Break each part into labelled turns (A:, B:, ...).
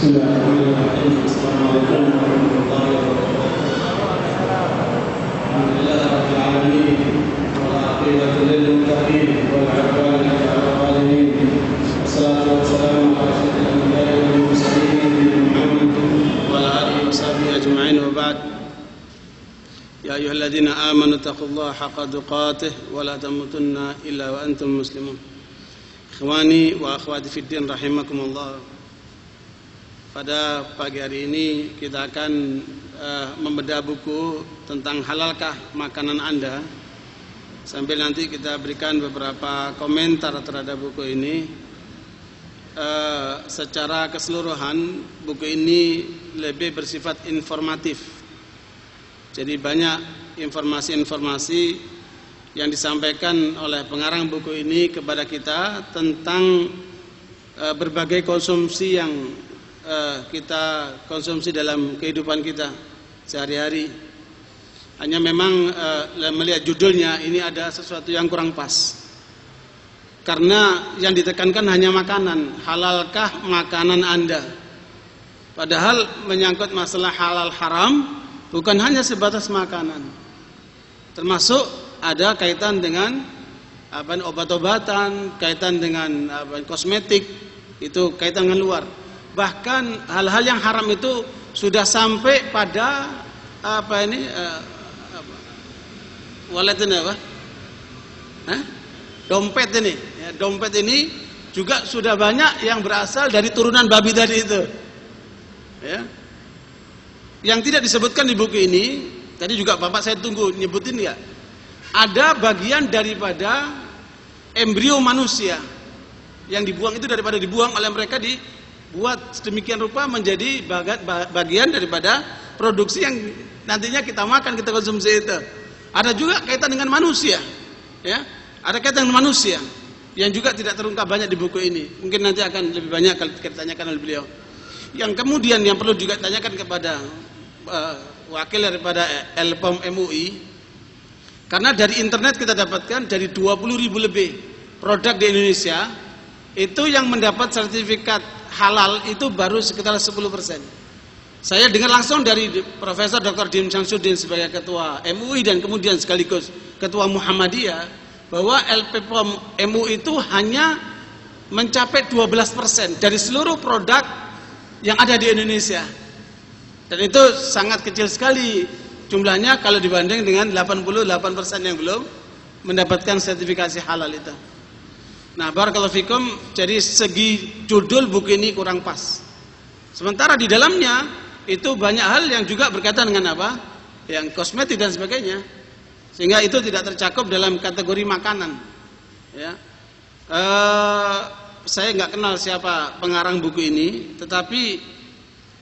A: بسم الله الرحمن الرحيم. ورحمة الله وبركاته. الحمد لله رب العالمين على الظالمين والصلاة والسلام على أشرف الأنبياء والمرسلين محمد وعلى آله وصحبه أجمعين وبعد يا أيها الذين آمنوا اتقوا الله حق تقاته ولا تموتن إلا وأنتم مسلمون. Ikhwani wa akhwati fiddin rahimakumullah Pada pagi hari ini kita akan uh, membedah buku tentang halalkah makanan Anda. Sambil nanti kita berikan beberapa komentar terhadap buku ini. Uh, Secara keseluruhan buku ini lebih bersifat informatif. Jadi banyak informasi-informasi yang disampaikan oleh pengarang buku ini kepada kita tentang e, berbagai konsumsi yang e, kita konsumsi dalam kehidupan kita sehari-hari. Hanya memang e, melihat judulnya ini ada sesuatu yang kurang pas. Karena yang ditekankan hanya makanan, halalkah makanan Anda? Padahal menyangkut masalah halal haram bukan hanya sebatas makanan. Termasuk ada kaitan dengan obat-obatan, kaitan dengan kosmetik, itu kaitan dengan luar. Bahkan hal-hal yang haram itu sudah sampai pada apa ini uh, ini apa? Dompet ini, ya, dompet ini juga sudah banyak yang berasal dari turunan babi tadi itu. Ya. Yang tidak disebutkan di buku ini, tadi juga Bapak saya tunggu nyebutin ya ada bagian daripada embrio manusia yang dibuang itu daripada dibuang oleh mereka dibuat sedemikian rupa menjadi bagian daripada produksi yang nantinya kita makan kita konsumsi itu. Ada juga kaitan dengan manusia ya. Ada kaitan dengan manusia yang juga tidak terungkap banyak di buku ini. Mungkin nanti akan lebih banyak kalau kita tanyakan oleh beliau. Yang kemudian yang perlu juga tanyakan kepada uh, wakil daripada LPOM MUI karena dari internet kita dapatkan dari 20 ribu lebih produk di Indonesia itu yang mendapat sertifikat halal itu baru sekitar 10 persen. Saya dengar langsung dari Profesor Dr. Dim Syamsuddin sebagai ketua MUI dan kemudian sekaligus ketua Muhammadiyah bahwa LPPOM MUI itu hanya mencapai 12 persen dari seluruh produk yang ada di Indonesia. Dan itu sangat kecil sekali jumlahnya kalau dibanding dengan 88% yang belum mendapatkan sertifikasi halal itu. Nah, barakallahu fikum, jadi segi judul buku ini kurang pas. Sementara di dalamnya itu banyak hal yang juga berkaitan dengan apa? Yang kosmetik dan sebagainya. Sehingga itu tidak tercakup dalam kategori makanan. Ya. Uh, saya nggak kenal siapa pengarang buku ini, tetapi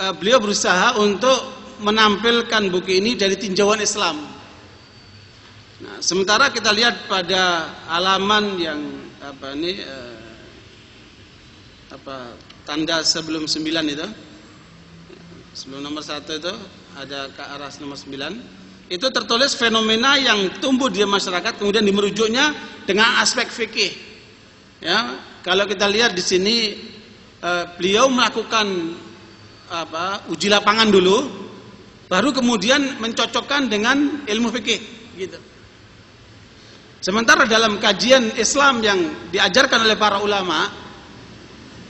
A: uh, beliau berusaha untuk menampilkan buku ini dari tinjauan Islam. Nah, sementara kita lihat pada halaman yang apa ini eh, apa tanda sebelum sembilan itu. Sebelum nomor satu itu ada ke arah nomor sembilan. Itu tertulis fenomena yang tumbuh di masyarakat kemudian dimerujuknya dengan aspek fikih. Ya kalau kita lihat di sini eh, beliau melakukan apa uji lapangan dulu baru kemudian mencocokkan dengan ilmu fikih gitu. Sementara dalam kajian Islam yang diajarkan oleh para ulama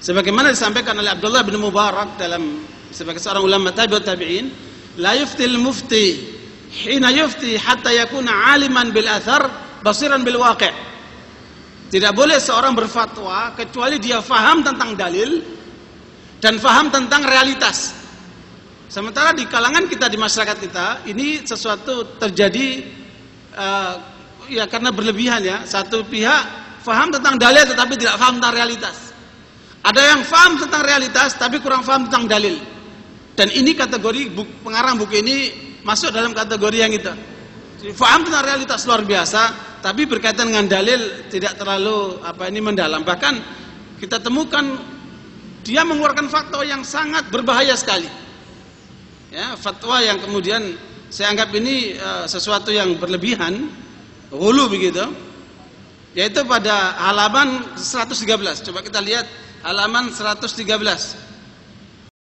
A: sebagaimana disampaikan oleh Abdullah bin Mubarak dalam sebagai seorang ulama tabi'ut tabi'in la yuftil mufti hina yufti hatta yakuna aliman bil athar basiran bil waqi' tidak boleh seorang berfatwa kecuali dia faham tentang dalil dan faham tentang realitas. Sementara di kalangan kita di masyarakat kita ini sesuatu terjadi uh, ya karena berlebihan ya. Satu pihak faham tentang dalil tetapi tidak faham tentang realitas. Ada yang faham tentang realitas tapi kurang faham tentang dalil. Dan ini kategori buku, pengarang buku ini masuk dalam kategori yang itu. Jadi, faham tentang realitas luar biasa tapi berkaitan dengan dalil tidak terlalu apa ini mendalam. Bahkan kita temukan dia mengeluarkan fakta yang sangat berbahaya sekali ya fatwa yang kemudian saya anggap ini uh, sesuatu yang berlebihan hulu begitu. Yaitu pada halaman 113 coba kita lihat halaman 113